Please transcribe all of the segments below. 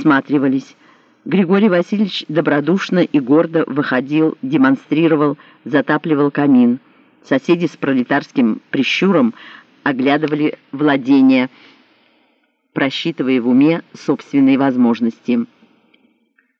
всматривались. Григорий Васильевич добродушно и гордо выходил, демонстрировал, затапливал камин. Соседи с пролетарским прищуром оглядывали владения, просчитывая в уме собственные возможности.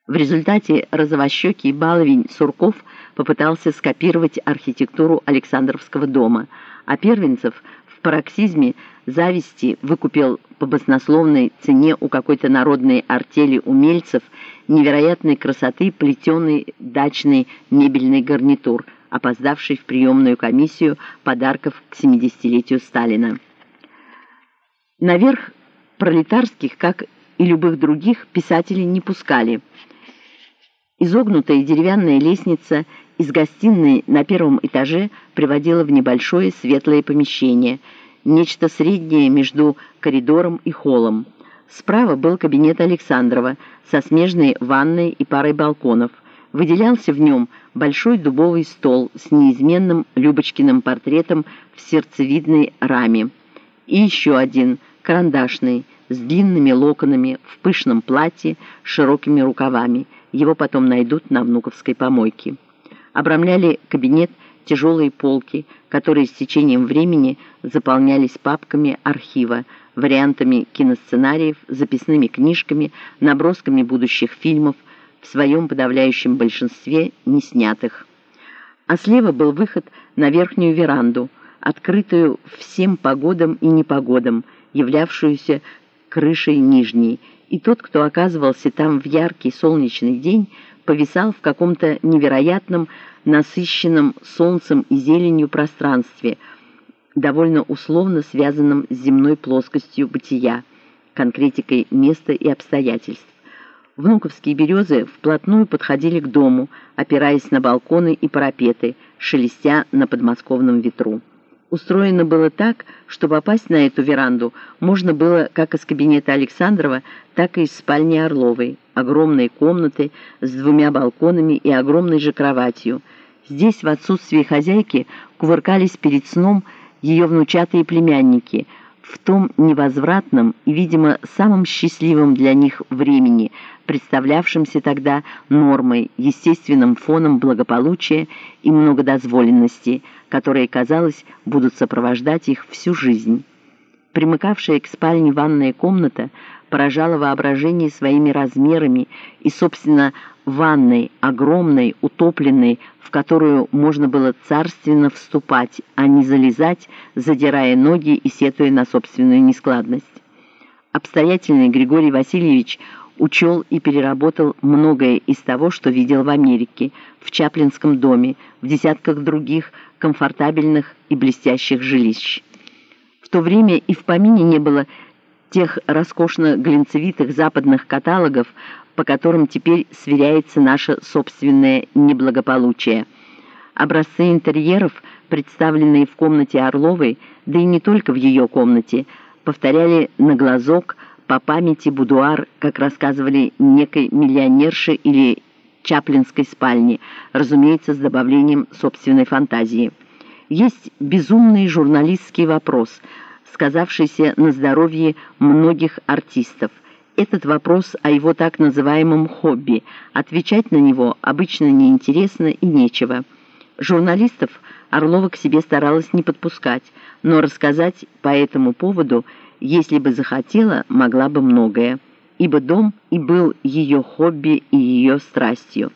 В результате розовощекий баловень Сурков попытался скопировать архитектуру Александровского дома, а Первенцев в пароксизме зависти выкупил по баснословной цене у какой-то народной артели умельцев невероятной красоты плетеный дачный мебельный гарнитур, опоздавший в приемную комиссию подарков к 70-летию Сталина. Наверх пролетарских, как и любых других, писателей не пускали. Изогнутая деревянная лестница из гостиной на первом этаже приводила в небольшое светлое помещение, нечто среднее между коридором и холлом. Справа был кабинет Александрова со смежной ванной и парой балконов. Выделялся в нем большой дубовый стол с неизменным Любочкиным портретом в сердцевидной раме. И еще один, карандашный, с длинными локонами, в пышном платье, с широкими рукавами. Его потом найдут на внуковской помойке обрамляли кабинет тяжелые полки, которые с течением времени заполнялись папками архива, вариантами киносценариев, записными книжками, набросками будущих фильмов, в своем подавляющем большинстве не снятых. А слева был выход на верхнюю веранду, открытую всем погодам и непогодам, являвшуюся крышей нижней, и тот, кто оказывался там в яркий солнечный день, повисал в каком-то невероятном, насыщенном солнцем и зеленью пространстве, довольно условно связанном с земной плоскостью бытия, конкретикой места и обстоятельств. Внуковские березы вплотную подходили к дому, опираясь на балконы и парапеты, шелестя на подмосковном ветру. Устроено было так, что попасть на эту веранду можно было как из кабинета Александрова, так и из спальни Орловой, огромной комнаты с двумя балконами и огромной же кроватью. Здесь в отсутствие хозяйки кувыркались перед сном ее внучатые племянники – в том невозвратном и, видимо, самом счастливом для них времени, представлявшемся тогда нормой, естественным фоном благополучия и многодозволенности, которые, казалось, будут сопровождать их всю жизнь. Примыкавшая к спальне ванная комната поражала воображение своими размерами и, собственно, ванной, огромной, утопленной, в которую можно было царственно вступать, а не залезать, задирая ноги и сетуя на собственную нескладность. Обстоятельный Григорий Васильевич учел и переработал многое из того, что видел в Америке, в Чаплинском доме, в десятках других комфортабельных и блестящих жилищ. То время и в помине не было тех роскошно-глинцевитых западных каталогов, по которым теперь сверяется наше собственное неблагополучие. Образцы интерьеров, представленные в комнате Орловой, да и не только в ее комнате, повторяли на глазок по памяти будуар, как рассказывали некой миллионерши или чаплинской спальни, разумеется, с добавлением собственной фантазии. Есть безумный журналистский вопрос – сказавшийся на здоровье многих артистов. Этот вопрос о его так называемом хобби. Отвечать на него обычно неинтересно и нечего. Журналистов Орлова к себе старалась не подпускать, но рассказать по этому поводу, если бы захотела, могла бы многое, ибо дом и был ее хобби и ее страстью.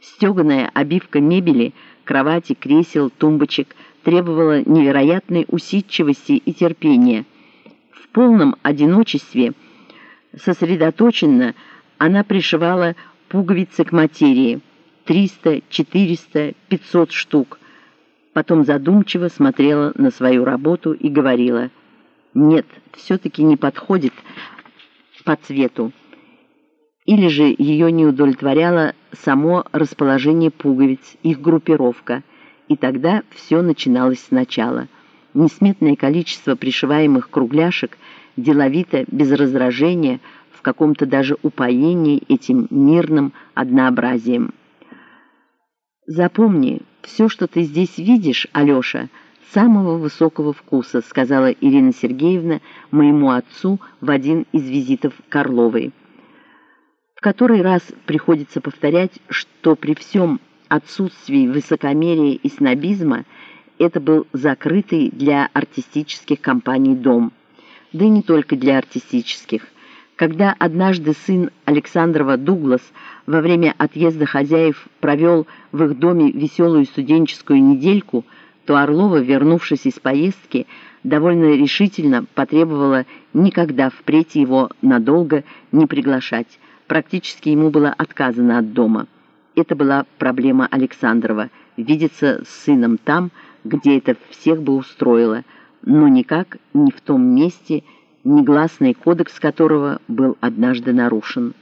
Стеганая обивка мебели, кровати, кресел, тумбочек – требовала невероятной усидчивости и терпения. В полном одиночестве, сосредоточенно, она пришивала пуговицы к материи. 300, 400, 500 штук. Потом задумчиво смотрела на свою работу и говорила, «Нет, все-таки не подходит по цвету». Или же ее не удовлетворяло само расположение пуговиц, их группировка – и тогда все начиналось сначала. Несметное количество пришиваемых кругляшек, деловито, без раздражения, в каком-то даже упоении этим мирным однообразием. «Запомни, все, что ты здесь видишь, Алеша, самого высокого вкуса», сказала Ирина Сергеевна моему отцу в один из визитов Карловой. В который раз приходится повторять, что при всем отсутствии высокомерия и снобизма это был закрытый для артистических компаний дом. Да и не только для артистических. Когда однажды сын Александрова Дуглас во время отъезда хозяев провел в их доме веселую студенческую недельку, то Орлова, вернувшись из поездки, довольно решительно потребовала никогда впредь его надолго не приглашать. Практически ему было отказано от дома. Это была проблема Александрова – видеться с сыном там, где это всех бы устроило, но никак не в том месте, негласный кодекс которого был однажды нарушен.